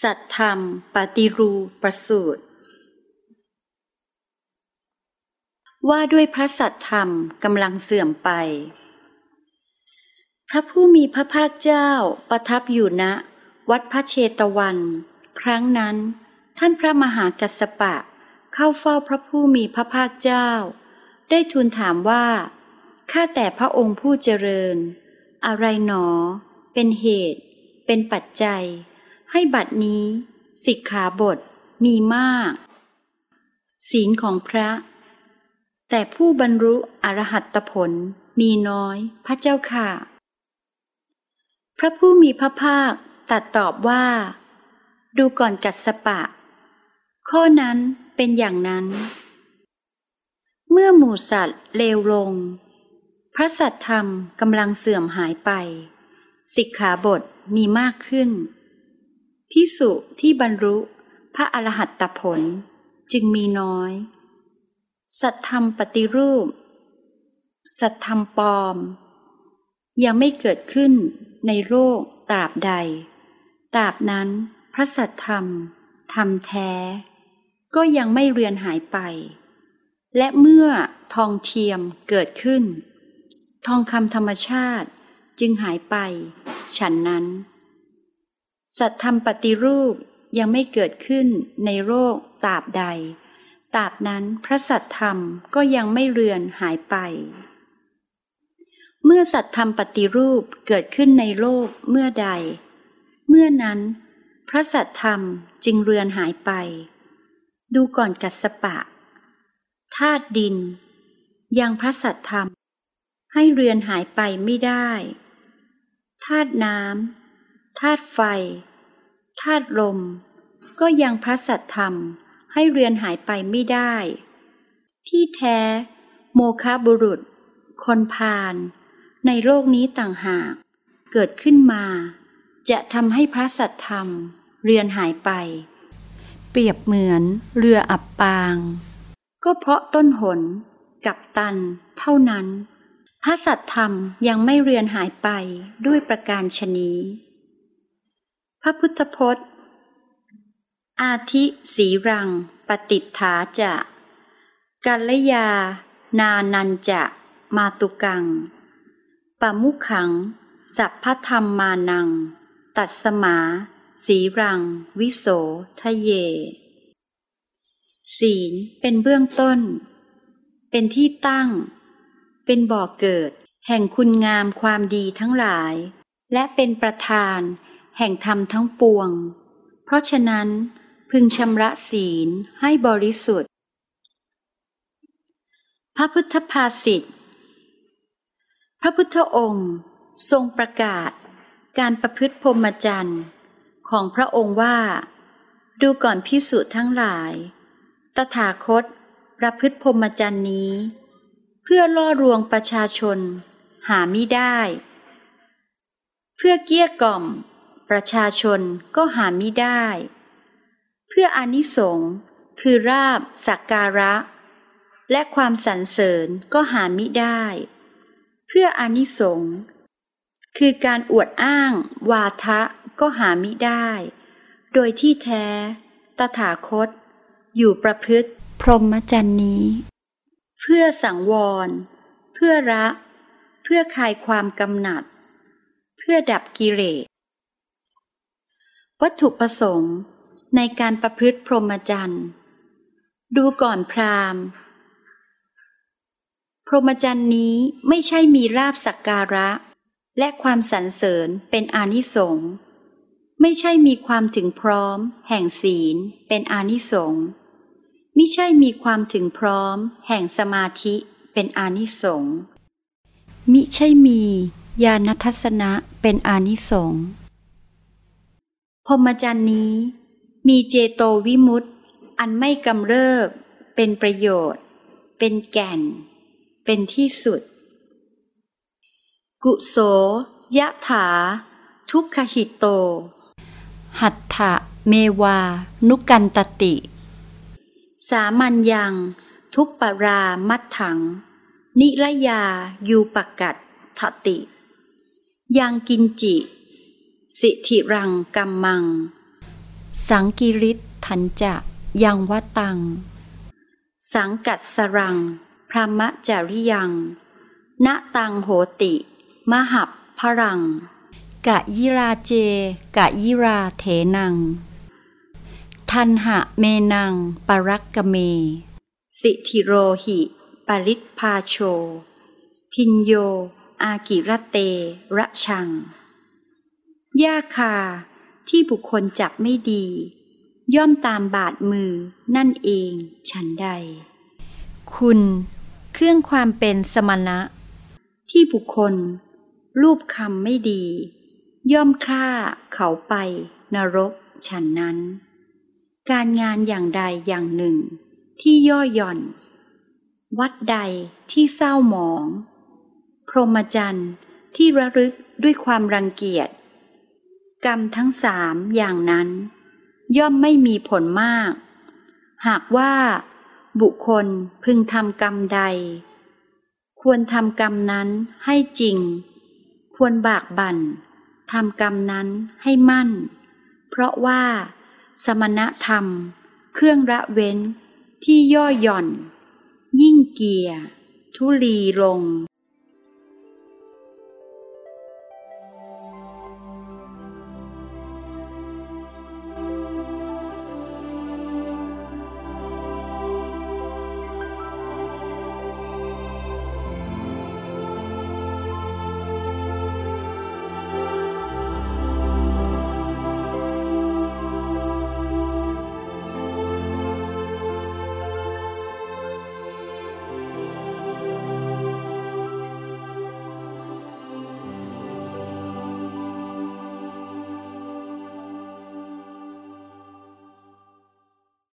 สัตธรรม ปฏิรูประสูตร ว่าด้วยพระสัตธรรมกำลังเสื่อมไป พระผู้มีพระภาคเจ้าประทับอยู่ณวัดพระเชตวัน ครั้งนั้น ท่านพระมหากัสปะ เข้าเฝ้าพระผู้มีพระภาคเจ้า ได้ทูลถามว่าข้าแต่พระองค์ผู้เจริญ อะไรหนอ เป็นเหตุ เป็นปัจจัย ให้บัดนี้สิกขาบทมีมาก ศีลของพระ แต่ผู้บรรลุอรหัตผลมีน้อยพระเจ้าค่ะ พระผู้มีพระภาคตัดตอบว่า ดูก่อนกัสสปะ ข้อนั้นเป็นอย่างนั้น เมื่อหมู่สัตว์เลวลง พระสัตธรรมกำลังเสื่อมหายไป สิกขาบทมีมากขึ้น พิสุที่บรรลุพระอรหัตตผลจึงมีน้อย สัตธรรมปฏิรูป สัตธรรมปลอม ยังไม่เกิดขึ้นในโลกตราบใด ตราบนั้นพระสัตธรรมธรรมแท้ ก็ยังไม่เรือนหายไป และเมื่อทองเทียมเกิดขึ้น ทองคำธรรมชาติจึงหายไป ฉันนั้น สัตธรรมปฏิรูปยังไม่เกิดขึ้นในโลกตราบใดตราบนั้นพระสัตธรรมก็ยังไม่เรือนหายไป เมื่อสัตธรรมปฏิรูปเกิดขึ้นในโลกเมื่อใด เมื่อนั้น พระสัตธรรมจึงเรือนหายไป ดูก่อนกัสปะธาตุดิน ยังพระสัตธรรม ให้เรือนหายไปไม่ได้ธาตุน้ำ ธาตุไฟ ธาตุลม ก็ยังพระสัตธรรมให้เรือนหายไปไม่ได้ ที่แท้ โมคาบุรุษ คนพาลในโลกนี้ต่างหาก เกิดขึ้นมา จะทำให้พระสัตธรรมเรือนหายไป เปรียบเหมือนเรืออับปาง ก็เพราะต้นหนกับตันเท่านั้น พระสัตธรรมยังไม่เรือนหายไปด้วยประการชนี้ พระพุทธพจน์ อาทิสีรัง ปฏิฐาจะกัลยา นานันจะมาตุกังปมุขัง สัพพธรรมมานัง ตัดสมา สีรัง วิโสทะเย ศีลเป็นเบื้องต้น เป็นที่ตั้ง เป็นบ่อเกิด แห่งคุณงามความดีทั้งหลาย และเป็นประธาน แห่งธรรมทั้งปวง เพราะฉะนั้นพึงชำระศีลให้บริสุทธิ์ พระพุทธภาษิต พระพุทธองค์ทรงประกาศการประพฤติพรหมจรรย์ของพระองค์ว่า ดูก่อนพิสุทั้งหลาย ตถาคตประพฤติพรหมจรรย์นี้ เพื่อล่อรวงประชาชนหาไม่ได้ เพื่อเกี้ยกล่อม ประชาชนก็หาไม่ได้ เพื่ออนิสงส์คือราบสักการะ และความสรรเสริญก็หามิได้ เพื่ออนิสงส์คือการอวดอ้าง วาทะก็หามิได้ โดยที่แท้ ตถาคต อยู่ประพฤติ พรหมจรรย์นี้ เพื่อสังวร เพื่อระ เพื่อคลายความกำหนัด เพื่อดับกิเลส วัตถุประสงค์ในการประพฤติพรหมจรรย์ ดูก่อนพราหมณ์ พรหมจรรย์นี้ไม่ใช่มีราบสักการะ และความสรรเสริญเป็นอานิสงส์ไม่ใช่มีความถึงพร้อม แห่งศีลเป็นอานิสงส์มิใช่มีความถึงพร้อม แห่งสมาธิเป็นอานิสงส์มิใช่มี ญาณทัศนะเป็นอานิสงส์ พรหมจรรย์นี้ มีเจโตวิมุตติอันไม่กำเริบ เป็นประโยชน์ เป็นแก่น เป็นที่สุด กุโสยะถา ทุกขหิตโต หัตถะเมวา นุกันตติ สามัญยัง ทุปปรามัตถัง นิรยายูปกัตถติ ยังกินจิ สิทธิรังกัมมัง สังกิริทันจะยังวตัง สังกัดสรัง พระมะจาริยัง ณตังโหติ มหับพรัง กะยิราเจ กะยิราเถนัง ทันหะเมนัง ปรักกเม สิธิโรหิ ปริพาโช พินโย อากิรเต ระชัง ยาคาที่บุคคลจับไม่ดี ย่อมตามบาดมือนั่นเองฉันใด คุณเครื่องความเป็นสมณะ ที่บุคคล รูปคำไม่ดี ย่อมฆ่าเขาไปนรกฉันนั้น การงานอย่างใดอย่างหนึ่ง ที่ย่อหย่อน วัดใดที่เศร้าหมอง พรหมจรรย์ที่ระลึกด้วยความรังเกียจ กรรมทั้งสามอย่างนั้น ย่อมไม่มีผลมาก หากว่าบุคคลพึงทำกรรมใด ควรทำกรรมนั้นให้จริง ควรบากบั่นทำกรรมนั้นให้มั่น เพราะว่า สมณธรรม เครื่องระเว้นที่ย่อหย่อน ยิ่งเกียร์ทุลีลง